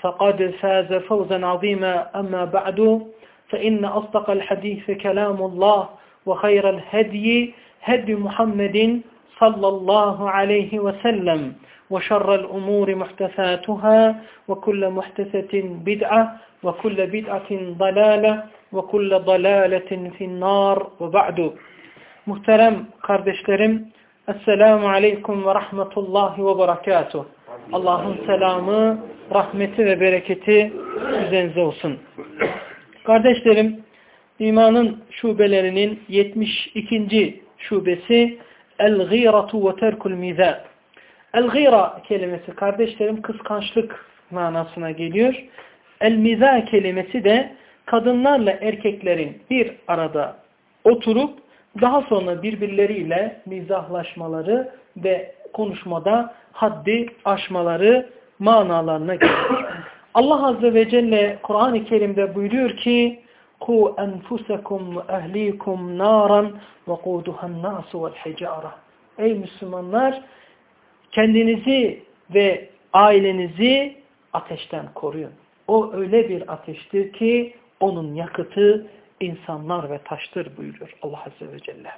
فقد فاز فوزا عظيما أما بعد فإن أصدق الحديث كلام الله وخير الهدي هدي محمد صلى الله عليه وسلم وشر الأمور محدثاتها وكل محدثة بدعة وكل بدعة ضلالة وكل ضلالة في النار وبعد Muhterem kardeşlerim, Aleyküm ve Rahmetullahi ve Berekatuh. Allah'ın selamı, rahmeti ve bereketi üzerinize olsun. Kardeşlerim, imanın şubelerinin 72. şubesi El-gîratu ve terkul mizâ. El-gîra kelimesi kardeşlerim kıskançlık manasına geliyor. El-mizâ kelimesi de kadınlarla erkeklerin bir arada oturup daha sonra birbirleriyle mizahlaşmaları ve konuşmada haddi aşmaları manalarına gelir. Allah Azze ve Celle Kur'an-ı Kerim'de buyuruyor ki ehlikum naran ve kuduhan nasu vel hicara. Ey Müslümanlar kendinizi ve ailenizi ateşten koruyun. O öyle bir ateştir ki onun yakıtı insanlar ve taştır buyuruyor Allah Azze ve Celle.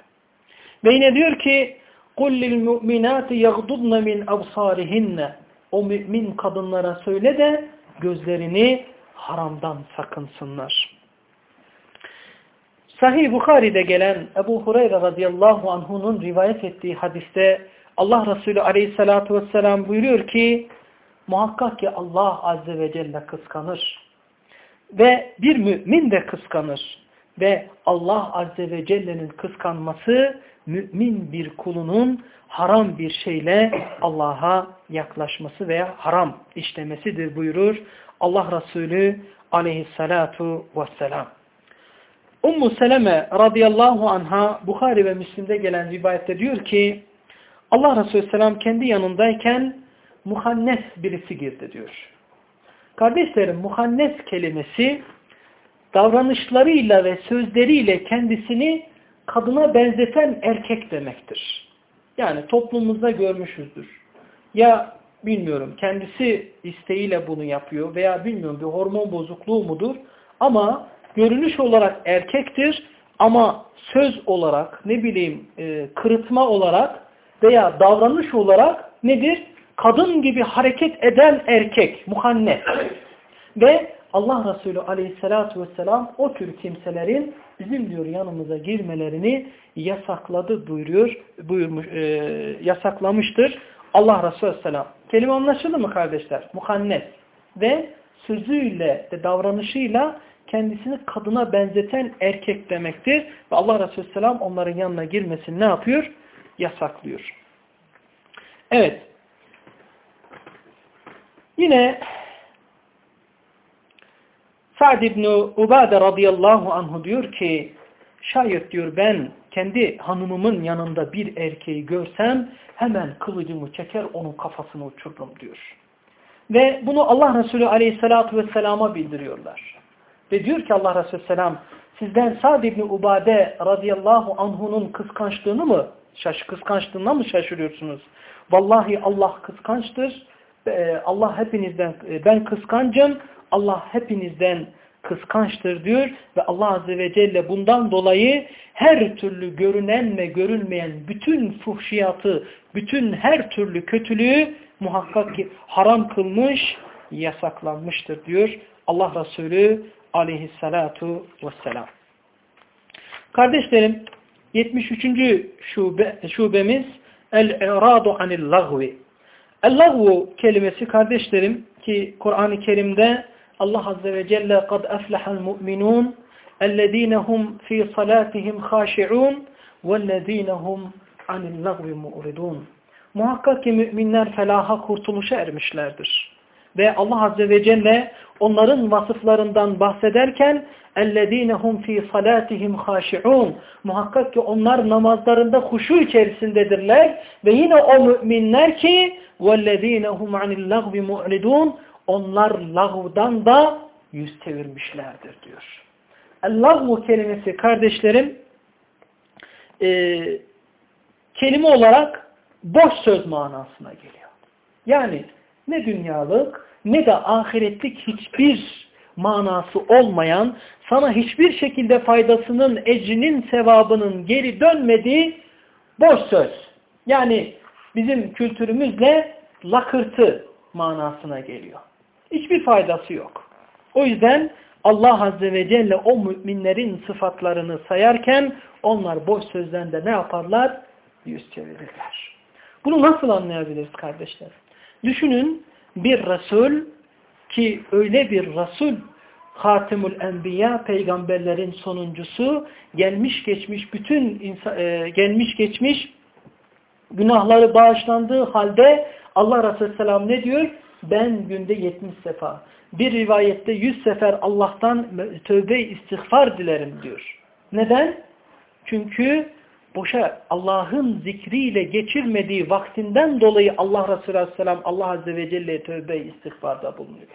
Ve yine diyor ki قُلْ لِلْمُؤْمِنَاتِ يَغْضُضْنَ مِنْ أَبْصَارِهِنَّ O mümin kadınlara söyle de gözlerini haramdan sakınsınlar. Sahih Bukhari'de gelen Ebu Hureyre radıyallahu anh'unun rivayet ettiği hadiste Allah Resulü aleyhissalatu vesselam buyuruyor ki muhakkak ki Allah azze ve celle kıskanır. Ve bir mümin de kıskanır. Ve Allah azze ve celle'nin kıskanması mümin bir kulunun haram bir şeyle Allah'a yaklaşması veya haram işlemesidir buyurur Allah Resulü aleyhissalatu vesselam. Ummu Seleme radıyallahu anha Bukhari ve Müslim'de gelen rivayette diyor ki Allah Resulü selam kendi yanındayken muhannes birisi girdi diyor. Kardeşlerim muhannes kelimesi davranışlarıyla ve sözleriyle kendisini kadına benzeten erkek demektir. Yani toplumumuzda görmüşüzdür. Ya bilmiyorum kendisi isteğiyle bunu yapıyor veya bilmiyorum bir hormon bozukluğu mudur ama görünüş olarak erkektir ama söz olarak ne bileyim e, kırıtma olarak veya davranış olarak nedir? Kadın gibi hareket eden erkek, muhannes. Ve Allah Resulü aleyhissalatu vesselam o tür kimselerin bizim diyor yanımıza girmelerini yasakladı buyuruyor, buyurmuş, e, yasaklamıştır. Allah Resulü aleyhisselam. Kelime anlaşıldı mı kardeşler? Muhannes. Ve sözüyle ve davranışıyla kendisini kadına benzeten erkek demektir. Ve Allah Resulü Selam onların yanına girmesini ne yapıyor? Yasaklıyor. Evet. Yine Sa'd ibn Ubade radıyallahu anhu diyor ki şayet diyor ben kendi hanımımın yanında bir erkeği görsem hemen kılıcımı çeker onun kafasını uçururum diyor. Ve bunu Allah Resulü aleyhissalatu vesselama bildiriyorlar. Ve diyor ki Allah Resulü Selam sizden Sa'd ibn Ubade radıyallahu anhunun kıskançlığını mı şaş kıskançlığına mı şaşırıyorsunuz? Vallahi Allah kıskançtır. Allah hepinizden ben kıskancım. Allah hepinizden kıskançtır diyor ve Allah Azze ve Celle bundan dolayı her türlü görünen ve görülmeyen bütün fuhşiyatı, bütün her türlü kötülüğü muhakkak ki haram kılmış yasaklanmıştır diyor Allah Resulü aleyhissalatu vesselam. Kardeşlerim 73. Şube, şubemiz El-i'radu anil lagvi. El-lagvu kelimesi kardeşlerim ki Kur'an-ı Kerim'de Allah Azze ve Celle kad eflehal mu'minun ellezine hum fi salatihim haşi'un vellezine hum anil lagvi mu'ridun. Muhakkak ki müminler felaha kurtuluşa ermişlerdir. Ve Allah Azze ve Celle onların vasıflarından bahsederken اَلَّذ۪ينَ هُمْ ف۪ي صَلَاتِهِمْ خَاشِعُونَ Muhakkak ki onlar namazlarında huşu içerisindedirler. Ve yine o müminler ki وَالَّذ۪ينَ هُمْ عَنِ اللَّغْوِ مُعْرِدُونَ onlar lağvdan da yüz çevirmişlerdir diyor. El-lağvu kelimesi kardeşlerim e, kelime olarak boş söz manasına geliyor. Yani ne dünyalık ne de ahiretlik hiçbir manası olmayan, sana hiçbir şekilde faydasının, ecrinin, sevabının geri dönmediği boş söz. Yani bizim kültürümüzle lakırtı manasına geliyor. Hiçbir faydası yok. O yüzden Allah Azze ve Celle o müminlerin sıfatlarını sayarken onlar boş sözden de ne yaparlar? Yüz çevirirler. Bunu nasıl anlayabiliriz kardeşler? Düşünün bir Resul ki öyle bir Resul Hatimul Enbiya peygamberlerin sonuncusu gelmiş geçmiş bütün insan, e, gelmiş geçmiş günahları bağışlandığı halde Allah Resulü Selam ne diyor? Ben günde 70 sefa. Bir rivayette 100 sefer Allah'tan tövbe istiğfar dilerim diyor. Neden? Çünkü boşa Allah'ın zikriyle geçirmediği vaktinden dolayı Allah Resulü Aleyhisselam Allah Azze ve Celle tövbe istiğfarda bulunuyor.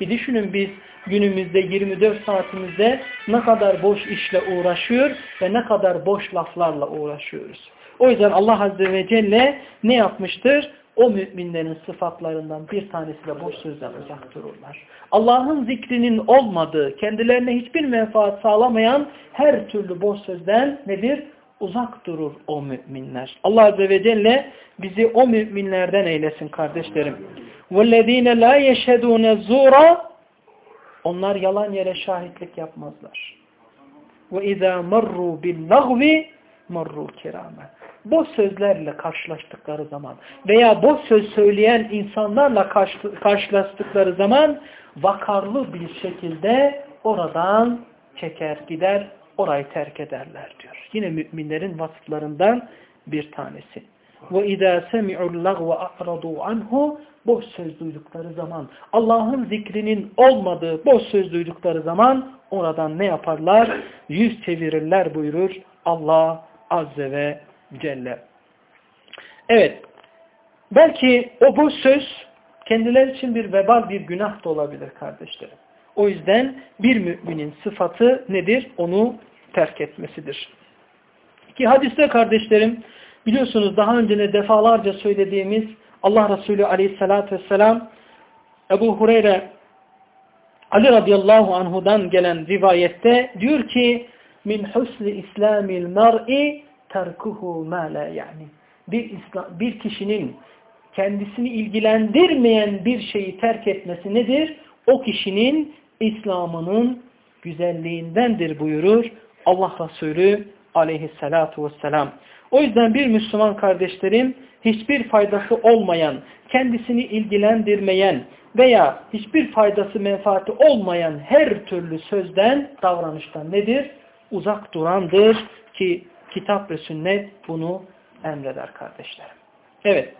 Bir düşünün biz günümüzde 24 saatimizde ne kadar boş işle uğraşıyor ve ne kadar boş laflarla uğraşıyoruz. O yüzden Allah Azze ve Celle ne yapmıştır? O müminlerin sıfatlarından bir tanesi de boş sözden uzak dururlar. Allah'ın zikrinin olmadığı, kendilerine hiçbir menfaat sağlamayan her türlü boş sözden nedir? Uzak durur o müminler. Allah Azze ve Celle bizi o müminlerden eylesin kardeşlerim. وَالَّذ۪ينَ لَا يَشْهَدُونَ الزُّورَ Onlar yalan yere şahitlik yapmazlar. وَاِذَا مَرُّوا بِاللَّغْوِ مَرُّوا كِرَامًا Boş sözlerle karşılaştıkları zaman veya boş söz söyleyen insanlarla karşılaştıkları zaman vakarlı bir şekilde oradan çeker gider, orayı terk ederler diyor. Yine müminlerin vasıflarından bir tanesi. وَاِذَا سَمِعُوا اللَّغْوَ اَعْرَضُوا عَنْهُ boş söz duydukları zaman, Allah'ın zikrinin olmadığı boş söz duydukları zaman oradan ne yaparlar? Yüz çevirirler buyurur Allah Azze ve Celle. Evet, belki o boş söz kendiler için bir vebal, bir günah da olabilir kardeşlerim. O yüzden bir müminin sıfatı nedir? Onu terk etmesidir. Ki hadiste kardeşlerim biliyorsunuz daha önce de defalarca söylediğimiz Allah Resulü aleyhissalatü vesselam Ebu Hureyre Ali radıyallahu anhudan gelen rivayette diyor ki min husli islamil mar'i terkuhu ma la yani bir, bir kişinin kendisini ilgilendirmeyen bir şeyi terk etmesi nedir? O kişinin İslam'ının güzelliğindendir buyurur Allah Resulü aleyhissalatu vesselam. O yüzden bir Müslüman kardeşlerim hiçbir faydası olmayan, kendisini ilgilendirmeyen veya hiçbir faydası menfaati olmayan her türlü sözden, davranıştan nedir? Uzak durandır ki kitap ve sünnet bunu emreder kardeşlerim. Evet.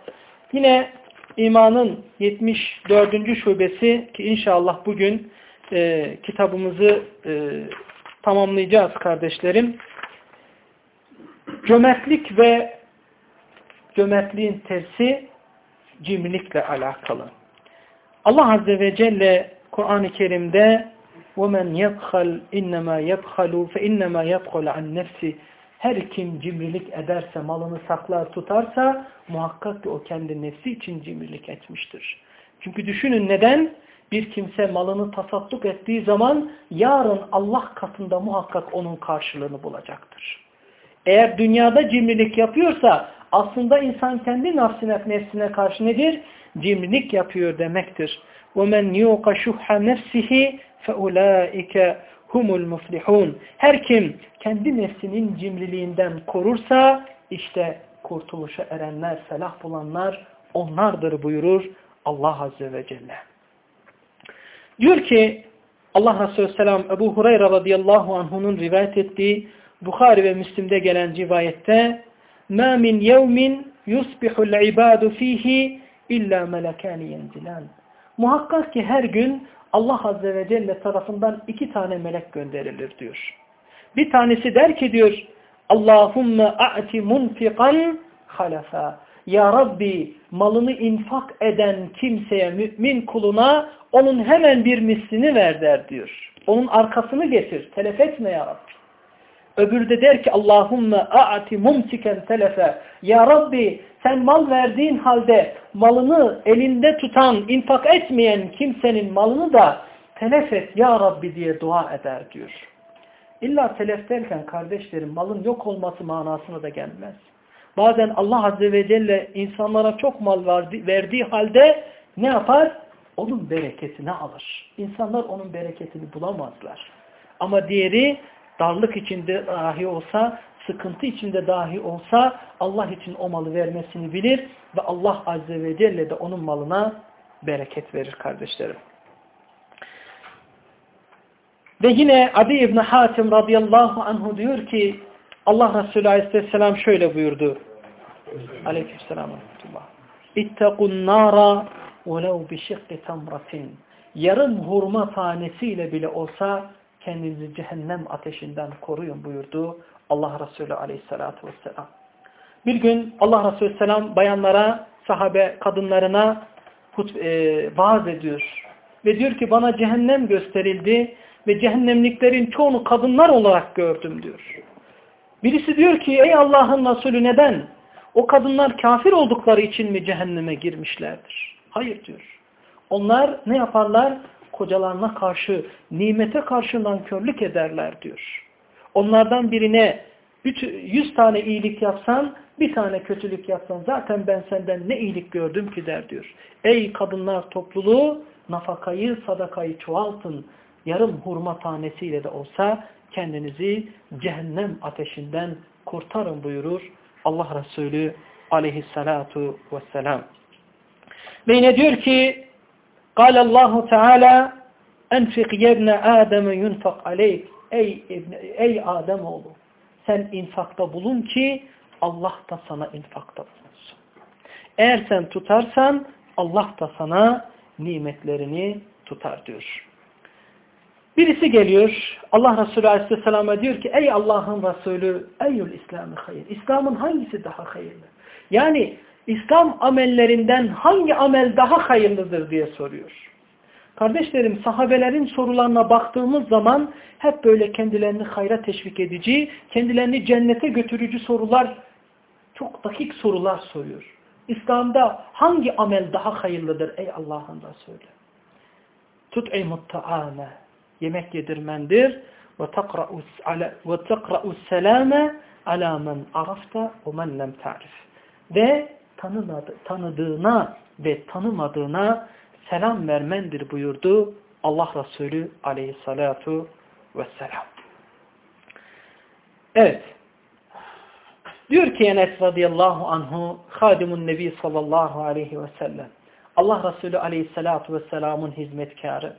Yine imanın 74. şubesi ki inşallah bugün e, kitabımızı e, tamamlayacağız kardeşlerim. Cömertlik ve cömertliğin tersi cimrilikle alakalı. Allah Azze ve Celle Kur'an-ı Kerim'de وَمَنْ يَبْخَلْ اِنَّمَا يَبْخَلُ فَاِنَّمَا يَبْخَلَ عَنْ نَفْسِ Her kim cimrilik ederse, malını saklar tutarsa muhakkak ki o kendi nefsi için cimrilik etmiştir. Çünkü düşünün neden? Bir kimse malını tasadduk ettiği zaman yarın Allah katında muhakkak onun karşılığını bulacaktır. Eğer dünyada cimrilik yapıyorsa aslında insan kendi nefsine, nefsine karşı nedir? Cimrilik yapıyor demektir. وَمَنْ يُوقَ شُحَّ نَفْسِهِ فَاُولَٰئِكَ humul muflihun. Her kim kendi nefsinin cimriliğinden korursa işte kurtuluşa erenler, felah bulanlar onlardır buyurur Allah Azze ve Celle. Diyor ki Allah Resulü Selam Ebu Hureyre radıyallahu anh'unun rivayet ettiği Bukhari ve Müslim'de gelen rivayette مَا مِنْ يَوْمٍ يُصْبِحُ الْعِبَادُ ف۪يهِ اِلَّا مَلَكَانِ يَنْزِلَانِ Muhakkak ki her gün Allah Azze ve Celle tarafından iki tane melek gönderilir diyor. Bir tanesi der ki diyor Allahümme a'ti munfiqan halafa. Ya Rabbi malını infak eden kimseye mümin kuluna onun hemen bir mislini ver der diyor. Onun arkasını getir. Telef etme ya Rabbi. Öbürü de der ki Allahümme a'ti mumsiken telefe. Ya Rabbi sen mal verdiğin halde malını elinde tutan, infak etmeyen kimsenin malını da telef et ya Rabbi diye dua eder diyor. İlla telef derken kardeşlerim malın yok olması manasına da gelmez. Bazen Allah Azze ve Celle insanlara çok mal verdiği halde ne yapar? Onun bereketini alır. İnsanlar onun bereketini bulamazlar. Ama diğeri darlık içinde dahi olsa, sıkıntı içinde dahi olsa Allah için o malı vermesini bilir ve Allah Azze ve Celle de onun malına bereket verir kardeşlerim. Ve yine Adi İbni Hatim radıyallahu anhu diyor ki Allah Resulü aleyhisselam şöyle buyurdu. Aleykümselam. İttekun nara velev bişikki tamratin. Yarım hurma tanesiyle bile olsa kendinizi cehennem ateşinden koruyun buyurdu Allah Resulü aleyhissalatu vesselam. Bir gün Allah Resulü selam bayanlara, sahabe kadınlarına e, vaaz ediyor. Ve diyor ki bana cehennem gösterildi ve cehennemliklerin çoğunu kadınlar olarak gördüm diyor. Birisi diyor ki ey Allah'ın Resulü neden? O kadınlar kafir oldukları için mi cehenneme girmişlerdir? Hayır diyor. Onlar ne yaparlar? Kocalarına karşı, nimete karşı nankörlük ederler diyor. Onlardan birine yüz tane iyilik yapsan, bir tane kötülük yapsan zaten ben senden ne iyilik gördüm ki der diyor. Ey kadınlar topluluğu nafakayı, sadakayı çoğaltın. Yarım hurma tanesiyle de olsa kendinizi cehennem ateşinden kurtarın buyurur Allah Resulü aleyhissalatu vesselam. Ve yine diyor ki Allahu Teala enfik yebne Adem'e yunfak aleyk ey, ey Adem oğlu sen infakta bulun ki Allah da sana infakta bulunsun. Eğer sen tutarsan Allah da sana nimetlerini tutar diyor. Birisi geliyor Allah Resulü Aleyhisselam'a diyor ki ey Allah'ın Resulü eyyül İslam'ı hayır. İslam'ın hangisi daha hayırlı? Yani İslam amellerinden hangi amel daha hayırlıdır diye soruyor. Kardeşlerim sahabelerin sorularına baktığımız zaman hep böyle kendilerini hayra teşvik edici, kendilerini cennete götürücü sorular, çok dakik sorular soruyor. İslam'da hangi amel daha hayırlıdır ey Allah'ın Resulü? Tut'imut ta'ame yemek yedirmendir. Ve tekra'us selame ala men arafta ve men lem ta'rif. Ve tanıdığına ve tanımadığına selam vermendir buyurdu Allah Resulü aleyhissalatu vesselam. Evet. Diyor ki Enes radıyallahu anhu hadimun nebi sallallahu aleyhi ve sellem. Allah Resulü aleyhissalatu vesselamın hizmetkarı.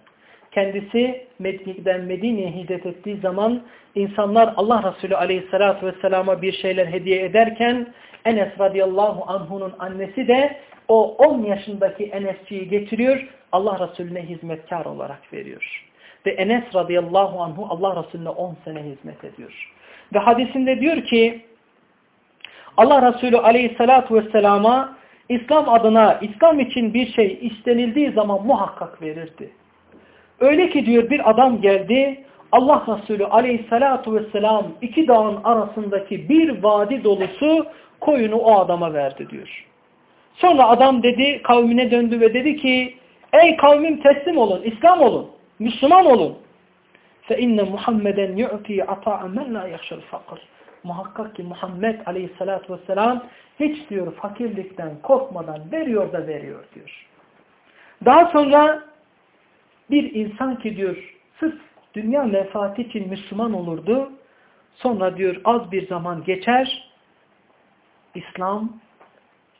Kendisi Mekke'den Medine'ye hicret ettiği zaman insanlar Allah Resulü aleyhissalatu vesselama bir şeyler hediye ederken Enes radıyallahu anhunun annesi de o 10 yaşındaki Enesçiyi getiriyor Allah Resulüne hizmetkar olarak veriyor. Ve Enes radıyallahu anhu Allah Resulüne 10 sene hizmet ediyor. Ve hadisinde diyor ki Allah Resulü aleyhissalatu vesselama İslam adına, İslam için bir şey istenildiği zaman muhakkak verirdi. Öyle ki diyor bir adam geldi Allah Resulü aleyhissalatu vesselam iki dağın arasındaki bir vadi dolusu koyunu o adama verdi diyor. Sonra adam dedi kavmine döndü ve dedi ki ey kavmim teslim olun, İslam olun, Müslüman olun. فَاِنَّ مُحَمَّدًا يُعْتِي عَطَاءً مَنْ لَا يَخْشَ الْفَقْرِ Muhakkak ki Muhammed aleyhissalatu vesselam hiç diyor fakirlikten korkmadan veriyor da veriyor diyor. Daha sonra bir insan ki diyor sırf dünya menfaati için Müslüman olurdu. Sonra diyor az bir zaman geçer. İslam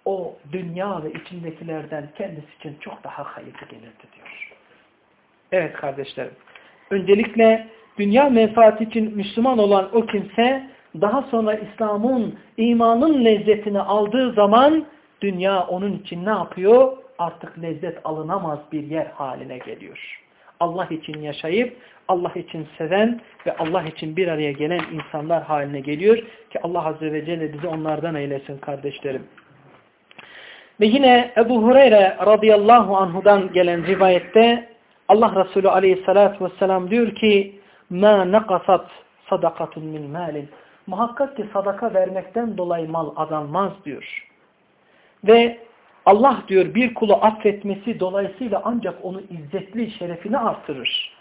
o dünya ve içindekilerden kendisi için çok daha hayırlı gelirdi diyor. Evet kardeşlerim. Öncelikle dünya menfaati için Müslüman olan o kimse daha sonra İslam'ın, imanın lezzetini aldığı zaman dünya onun için ne yapıyor? Artık lezzet alınamaz bir yer haline geliyor. Allah için yaşayıp Allah için seven ve Allah için bir araya gelen insanlar haline geliyor ki Allah Azze ve Celle bizi onlardan eylesin kardeşlerim. Ve yine Ebu Hureyre radıyallahu anhudan gelen rivayette Allah Resulü aleyhissalatü vesselam diyor ki مَا نَقَصَتْ صَدَقَةٌ مِنْ مَالٍ Muhakkak ki sadaka vermekten dolayı mal azalmaz diyor. Ve Allah diyor bir kulu affetmesi dolayısıyla ancak onu izzetli şerefini artırır.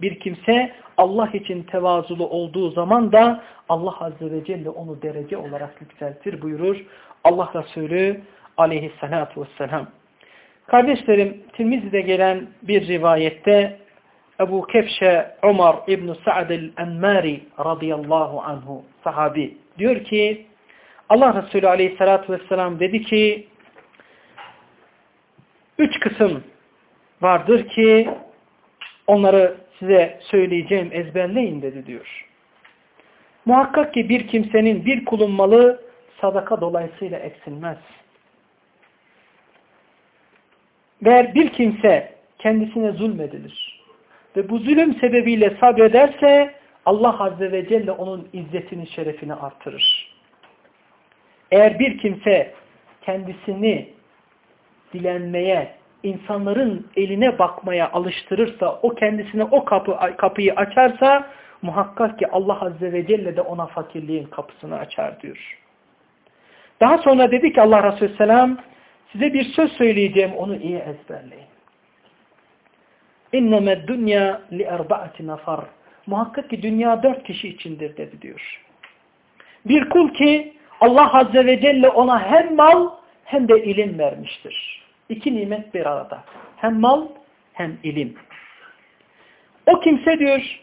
Bir kimse Allah için tevazulu olduğu zaman da Allah Azze ve Celle onu derece olarak yükseltir buyurur Allah Resulü aleyhissalatu vesselam. Kardeşlerim Tirmizi'de gelen bir rivayette Ebu Kefşe Umar İbn-i Sa'd el-Emmari radıyallahu anhu sahabi diyor ki Allah Resulü aleyhissalatu vesselam dedi ki üç kısım vardır ki onları size söyleyeceğim ezberleyin dedi diyor. Muhakkak ki bir kimsenin bir kulun malı sadaka dolayısıyla eksilmez. Ve bir kimse kendisine zulmedilir ve bu zulüm sebebiyle sabrederse Allah Azze ve Celle onun izzetini, şerefini artırır. Eğer bir kimse kendisini dilenmeye, insanların eline bakmaya alıştırırsa, o kendisine o kapı, kapıyı açarsa muhakkak ki Allah Azze ve Celle de ona fakirliğin kapısını açar diyor. Daha sonra dedi ki Allah Resulü Selam size bir söz söyleyeceğim onu iyi ezberleyin. Dünya li erbaati nafar. Muhakkak ki dünya dört kişi içindir dedi diyor. Bir kul ki Allah Azze ve Celle ona hem mal hem de ilim vermiştir. İki nimet bir arada. Hem mal hem ilim. O kimse diyor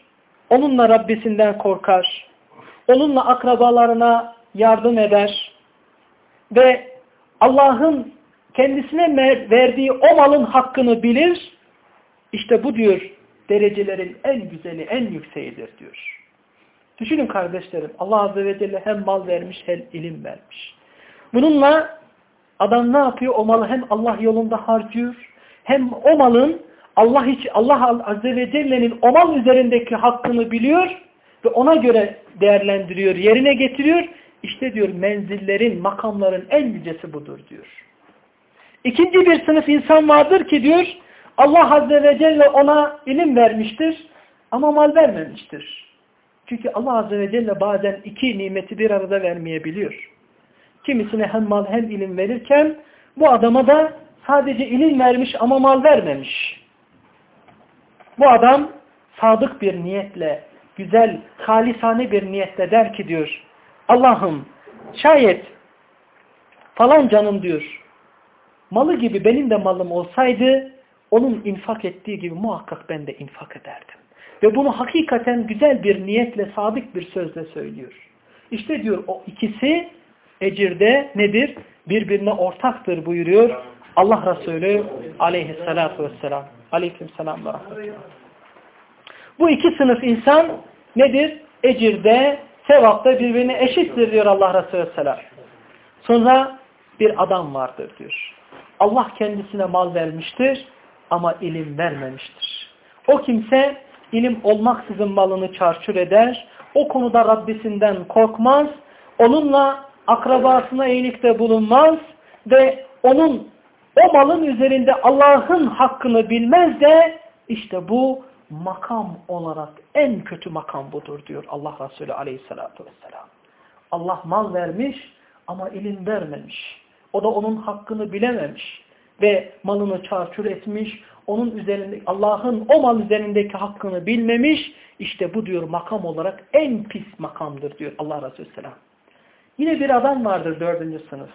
onunla Rabbisinden korkar. Onunla akrabalarına yardım eder. Ve Allah'ın kendisine verdiği o malın hakkını bilir. İşte bu diyor derecelerin en güzeli, en yükseğidir diyor. Düşünün kardeşlerim Allah Azze ve Celle hem mal vermiş hem ilim vermiş. Bununla adam ne yapıyor? O malı hem Allah yolunda harcıyor hem o malın Allah hiç Allah Azze ve Celle'nin o mal üzerindeki hakkını biliyor ve ona göre değerlendiriyor, yerine getiriyor. İşte diyor menzillerin, makamların en yücesi budur diyor. İkinci bir sınıf insan vardır ki diyor Allah Azze ve Celle ona ilim vermiştir ama mal vermemiştir. Çünkü Allah Azze ve Celle bazen iki nimeti bir arada vermeyebiliyor. Kimisine hem mal hem ilim verirken bu adama da sadece ilim vermiş ama mal vermemiş. Bu adam sadık bir niyetle, güzel, halisane bir niyetle der ki diyor Allah'ım şayet falan canım diyor malı gibi benim de malım olsaydı onun infak ettiği gibi muhakkak ben de infak ederdim. Ve bunu hakikaten güzel bir niyetle, sadık bir sözle söylüyor. İşte diyor o ikisi ecirde nedir? Birbirine ortaktır buyuruyor Allah Resulü aleyhissalatu vesselam. Aleykümselam ve Bu iki sınıf insan nedir? Ecirde, sevapta birbirine eşittir diyor Allah Resulü vesselam. Sonra bir adam vardır diyor. Allah kendisine mal vermiştir ama ilim vermemiştir. O kimse ilim olmaksızın malını çarçur eder, o konuda Rabbisinden korkmaz, onunla akrabasına iyilikte bulunmaz ve onun o malın üzerinde Allah'ın hakkını bilmez de işte bu makam olarak en kötü makam budur diyor Allah Resulü aleyhissalatü vesselam. Allah mal vermiş ama ilim vermemiş. O da onun hakkını bilememiş ve malını çarçur etmiş, onun üzerinde Allah'ın o mal üzerindeki hakkını bilmemiş, işte bu diyor makam olarak en pis makamdır diyor Allah Resulü Selam. Yine bir adam vardır dördüncü sınıf.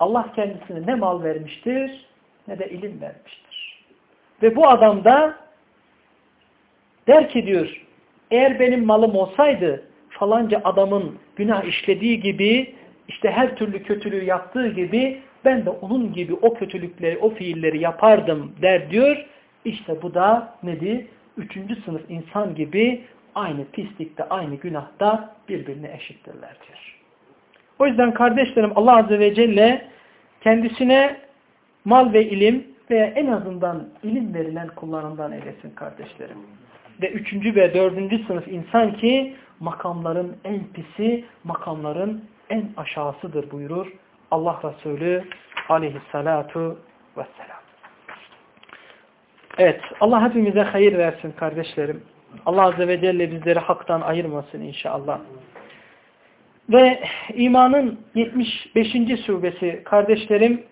Allah kendisine ne mal vermiştir ne de ilim vermiştir. Ve bu adam da Der ki diyor eğer benim malım olsaydı falanca adamın günah işlediği gibi işte her türlü kötülüğü yaptığı gibi ben de onun gibi o kötülükleri, o fiilleri yapardım der diyor. İşte bu da nedir? Üçüncü sınıf insan gibi aynı pislikte, aynı günahta birbirine eşittirler diyor. O yüzden kardeşlerim Allah Azze ve Celle kendisine mal ve ilim veya en azından ilim verilen kullarından eylesin kardeşlerim. Ve üçüncü ve dördüncü sınıf insan ki makamların en pisi, makamların en aşağısıdır buyurur Allah Resulü aleyhissalatu vesselam. Evet, Allah hepimize hayır versin kardeşlerim. Allah Azze ve Celle bizleri haktan ayırmasın inşallah. Ve imanın 75. suresi kardeşlerim,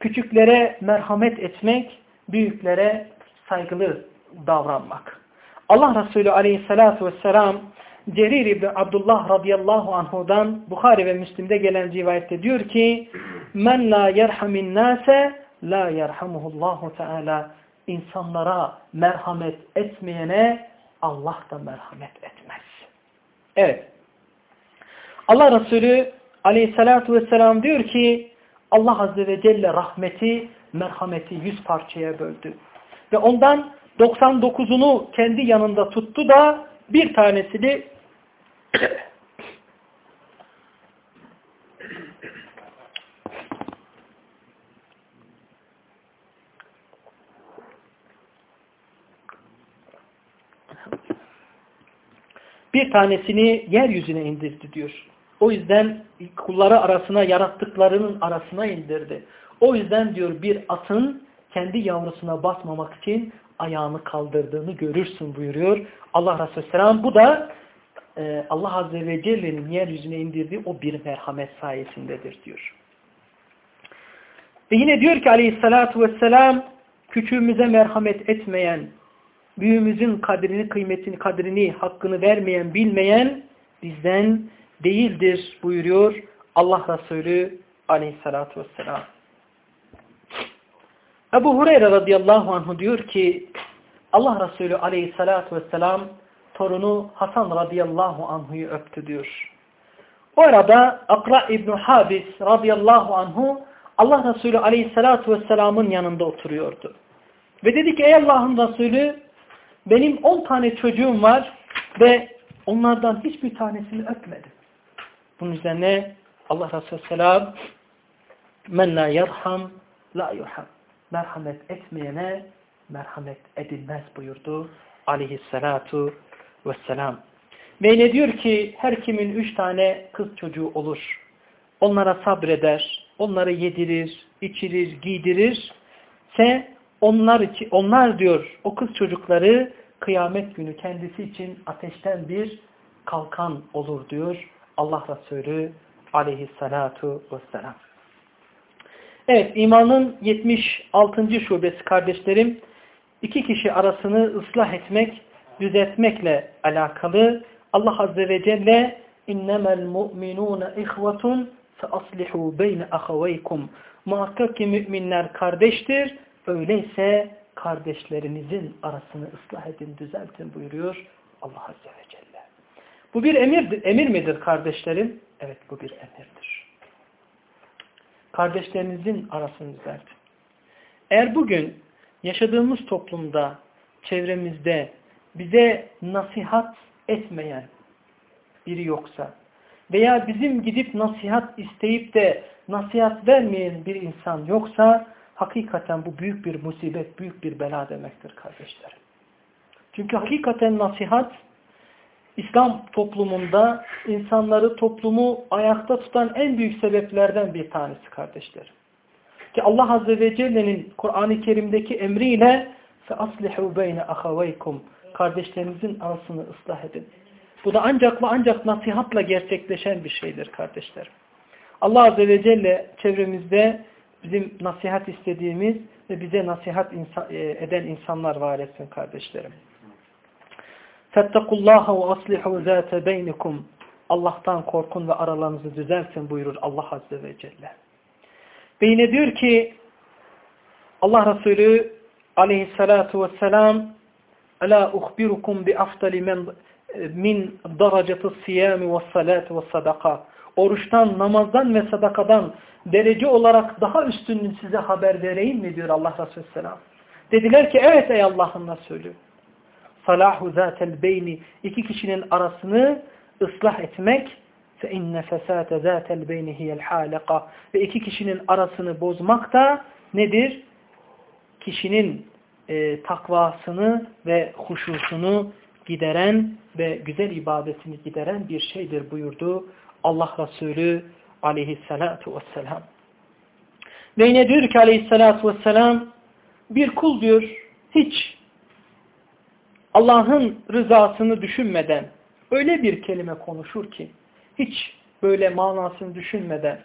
küçüklere merhamet etmek, büyüklere saygılı davranmak. Allah Resulü aleyhissalatu vesselam Cerir İbni Abdullah radıyallahu anhudan Bukhari ve Müslim'de gelen rivayette diyor ki Men la yerhamin nase la yerhamuhullahu teala insanlara merhamet etmeyene Allah da merhamet etmez. Evet. Allah Resulü aleyhissalatu vesselam diyor ki Allah Azze ve Celle rahmeti, merhameti yüz parçaya böldü. Ve ondan 99'unu kendi yanında tuttu da bir tanesini bir tanesini yeryüzüne indirdi diyor. O yüzden kulları arasına yarattıklarının arasına indirdi. O yüzden diyor bir atın kendi yavrusuna basmamak için ayağını kaldırdığını görürsün buyuruyor Allah Resulü Selam. Bu da e, Allah Azze ve Celle'nin yeryüzüne indirdiği o bir merhamet sayesindedir diyor. Ve yine diyor ki aleyhissalatu vesselam küçüğümüze merhamet etmeyen, büyüğümüzün kadrini, kıymetini, kadrini, hakkını vermeyen, bilmeyen bizden değildir buyuruyor Allah Resulü aleyhissalatu vesselam. Ebu Hureyre radıyallahu anhu diyor ki Allah Resulü aleyhissalatu vesselam torunu Hasan radıyallahu anhu'yu öptü diyor. O arada Akra İbn Habis radıyallahu anhu Allah Resulü aleyhissalatu vesselamın yanında oturuyordu. Ve dedi ki ey Allah'ın Resulü benim on tane çocuğum var ve onlardan hiçbir tanesini öpmedim. Bunun üzerine Allah Resulü selam men la yerham la yuham. Merhamet etmeyene merhamet edilmez buyurdu aleyhissalatu vesselam. Ve ne diyor ki her kimin üç tane kız çocuğu olur. Onlara sabreder, onları yedirir, içirir, giydirir. Se onlar, onlar diyor o kız çocukları kıyamet günü kendisi için ateşten bir kalkan olur diyor Allah Resulü aleyhissalatu vesselam. Evet imanın 76. şubesi kardeşlerim iki kişi arasını ıslah etmek düzeltmekle alakalı Allah Azze ve Celle innemel mu'minûne ihvetun feaslihû beyne ahaveykum muhakkak ki müminler kardeştir öyleyse kardeşlerinizin arasını ıslah edin düzeltin buyuruyor Allah Azze ve Celle. Bu bir emirdir, emir midir kardeşlerim? Evet bu bir emirdir. Kardeşlerinizin arasını düzeltin. Eğer bugün yaşadığımız toplumda, çevremizde bize nasihat etmeyen biri yoksa veya bizim gidip nasihat isteyip de nasihat vermeyen bir insan yoksa hakikaten bu büyük bir musibet, büyük bir bela demektir kardeşlerim. Çünkü hakikaten nasihat İslam toplumunda insanları, toplumu ayakta tutan en büyük sebeplerden bir tanesi kardeşlerim. Ki Allah Azze ve Celle'nin Kur'an-ı Kerim'deki emriyle فَأَصْلِحُوا بَيْنَ أَخَوَيْكُمْ Kardeşlerinizin arasını ıslah edin. Bu da ancak ve ancak nasihatla gerçekleşen bir şeydir kardeşlerim. Allah Azze ve Celle çevremizde bizim nasihat istediğimiz ve bize nasihat e, eden insanlar var etsin kardeşlerim. Fettekullaha ve aslihu zâte beynikum. Allah'tan korkun ve aralarınızı düzeltin buyurur Allah Azze ve Celle. Ve diyor ki Allah Resulü aleyhissalatu vesselam Ela uhbirukum bi aftali men min dereceti siyami ve salati ve sadaka. Oruçtan, namazdan ve sadakadan derece olarak daha üstünlüğünü size haber vereyim mi diyor Allah Resulü Selam. Dediler ki evet ey Allah'ın Resulü. Salahu zatel beyni iki kişinin arasını ıslah etmek fe inne fesate zatel beyni hiyel halaka ve iki kişinin arasını bozmak da nedir? Kişinin e, takvasını ve huşusunu gideren ve güzel ibadetini gideren bir şeydir buyurdu Allah Resulü aleyhissalatu vesselam. Ve yine diyor ki aleyhissalatu vesselam bir kul diyor hiç Allah'ın rızasını düşünmeden öyle bir kelime konuşur ki hiç böyle manasını düşünmeden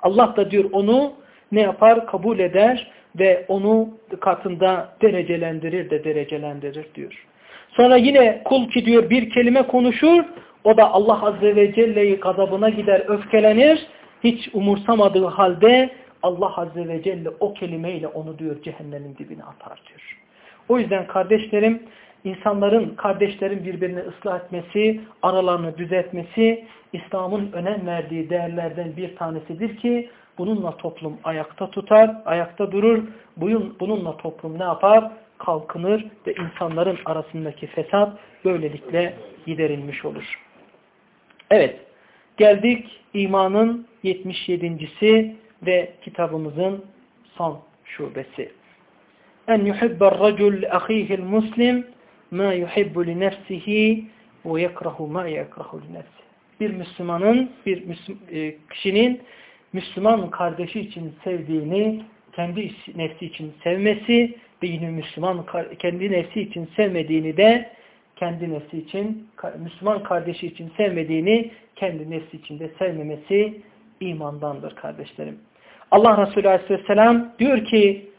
Allah da diyor onu ne yapar? Kabul eder ve onu katında derecelendirir de derecelendirir diyor. Sonra yine kul ki diyor bir kelime konuşur o da Allah Azze ve Celle'yi gazabına gider öfkelenir hiç umursamadığı halde Allah Azze ve Celle o kelimeyle onu diyor cehennemin dibine atar diyor. O yüzden kardeşlerim insanların, kardeşlerin birbirini ıslah etmesi, aralarını düzeltmesi İslam'ın önem verdiği değerlerden bir tanesidir ki bununla toplum ayakta tutar, ayakta durur. Bununla toplum ne yapar? Kalkınır ve insanların arasındaki fesat böylelikle giderilmiş olur. Evet, geldik imanın 77.si ve kitabımızın son şubesi. En yuhibber racul ahihil muslim ma yuhibbu li nefsihi ve yekrahu ma yekrahu li nefsihi. Bir Müslümanın, bir e, kişinin Müslüman kardeşi için sevdiğini kendi nefsi için sevmesi ve yine Müslüman kendi nefsi için sevmediğini de kendi nefsi için, Müslüman kardeşi için sevmediğini kendi nefsi için de sevmemesi imandandır kardeşlerim. Allah Resulü Aleyhisselam diyor ki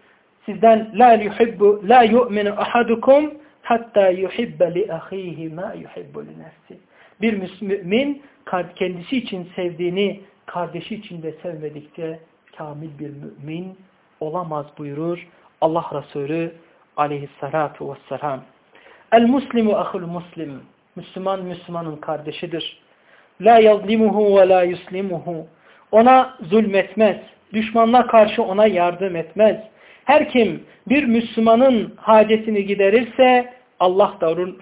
sizden la yuhibbu la yu'minu ahadukum hatta yuhibbe li ahihi ma yuhibbu li nefsi. Bir mümin kendisi için sevdiğini kardeşi için de sevmedikçe kamil bir mümin olamaz buyurur Allah Resulü aleyhissalatu vesselam. El muslimu ahul muslim. Müslüman Müslümanın kardeşidir. La yazlimuhu ve la yuslimuhu. Ona zulmetmez. Düşmanına karşı ona yardım etmez. Her kim bir Müslümanın hacetini giderirse Allah da onun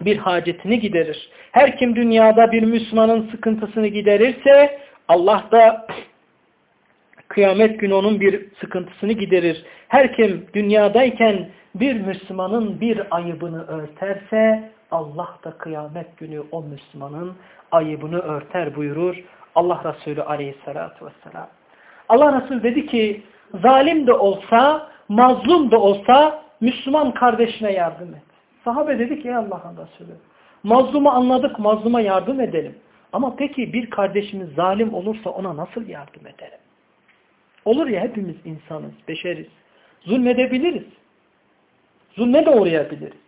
bir hacetini giderir. Her kim dünyada bir Müslümanın sıkıntısını giderirse Allah da kıyamet günü onun bir sıkıntısını giderir. Her kim dünyadayken bir Müslümanın bir ayıbını örterse Allah da kıyamet günü o Müslümanın ayıbını örter buyurur Allah Resulü aleyhissalatu vesselam. Allah Resulü dedi ki zalim de olsa mazlum da olsa Müslüman kardeşine yardım et. Sahabe dedi ki ey Allah'ın Resulü mazlumu anladık mazluma yardım edelim. Ama peki bir kardeşimiz zalim olursa ona nasıl yardım edelim? Olur ya hepimiz insanız, beşeriz. Zulmedebiliriz. Zulme de uğrayabiliriz.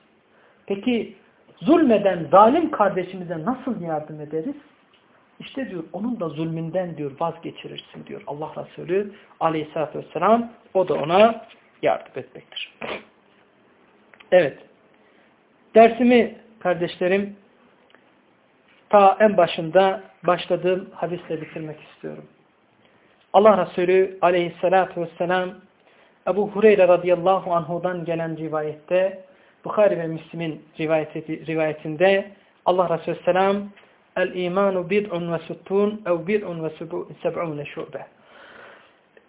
Peki zulmeden zalim kardeşimize nasıl yardım ederiz? İşte diyor onun da zulmünden diyor vazgeçirirsin diyor Allah Resulü aleyhissalatü vesselam. O da ona yardım etmektir. Evet. Dersimi kardeşlerim ta en başında başladığım hadisle bitirmek istiyorum. Allah Resulü aleyhissalatü vesselam Ebu Hureyre radıyallahu anhudan gelen rivayette Bukhari ve Müslim'in rivayetinde Allah Resulü selam El imanu bid'un ve suttun ev bid'un ve seb'un şube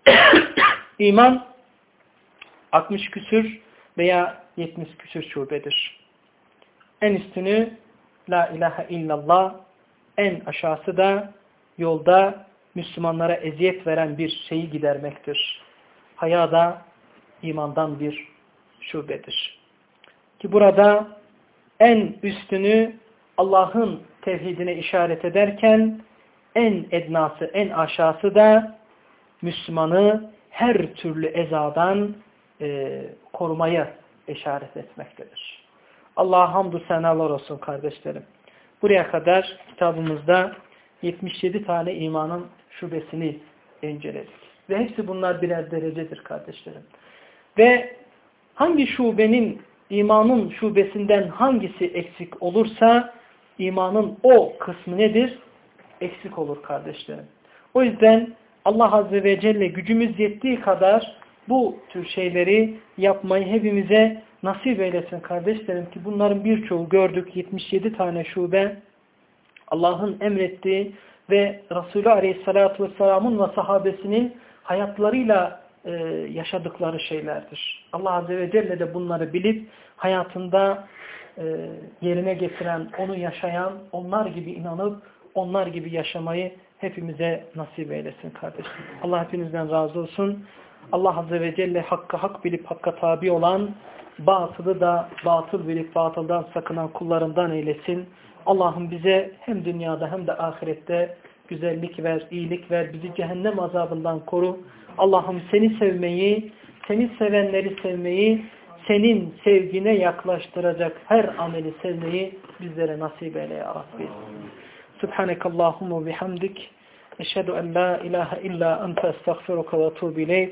İman 60 küsür veya 70 küsür şubedir. En üstünü La ilahe illallah, en aşağısı da yolda Müslümanlara eziyet veren bir şeyi gidermektir. Haya da imandan bir şubedir. Ki burada en üstünü Allah'ın tevhidine işaret ederken en ednası, en aşağısı da Müslümanı her türlü ezadan e, korumaya işaret etmektedir. Allah'a hamdü senalar olsun kardeşlerim. Buraya kadar kitabımızda 77 tane imanın şubesini inceledik. Ve hepsi bunlar birer derecedir kardeşlerim. Ve hangi şubenin imanın şubesinden hangisi eksik olursa imanın o kısmı nedir? Eksik olur kardeşlerim. O yüzden Allah Azze ve Celle gücümüz yettiği kadar bu tür şeyleri yapmayı hepimize nasip eylesin kardeşlerim ki bunların birçoğu gördük 77 tane şube Allah'ın emrettiği ve Resulü Aleyhisselatü Vesselam'ın ve sahabesinin hayatlarıyla e, yaşadıkları şeylerdir. Allah Azze ve Celle de bunları bilip hayatında e, yerine getiren, onu yaşayan, onlar gibi inanıp onlar gibi yaşamayı hepimize nasip eylesin kardeşim. Allah hepinizden razı olsun. Allah Azze ve Celle hakkı hak bilip hakka tabi olan, batılı da batıl bilip batıldan sakınan kullarından eylesin. Allah'ım bize hem dünyada hem de ahirette güzellik ver, iyilik ver, bizi cehennem azabından koru. Allah'ım seni sevmeyi, seni sevenleri sevmeyi, senin sevgine yaklaştıracak her ameli sevmeyi bizlere nasip eyle ya Rabbi. Subhanekallahumma bihamdik. Eşhedü en la ilahe illa ente estağfiruka ve etûbü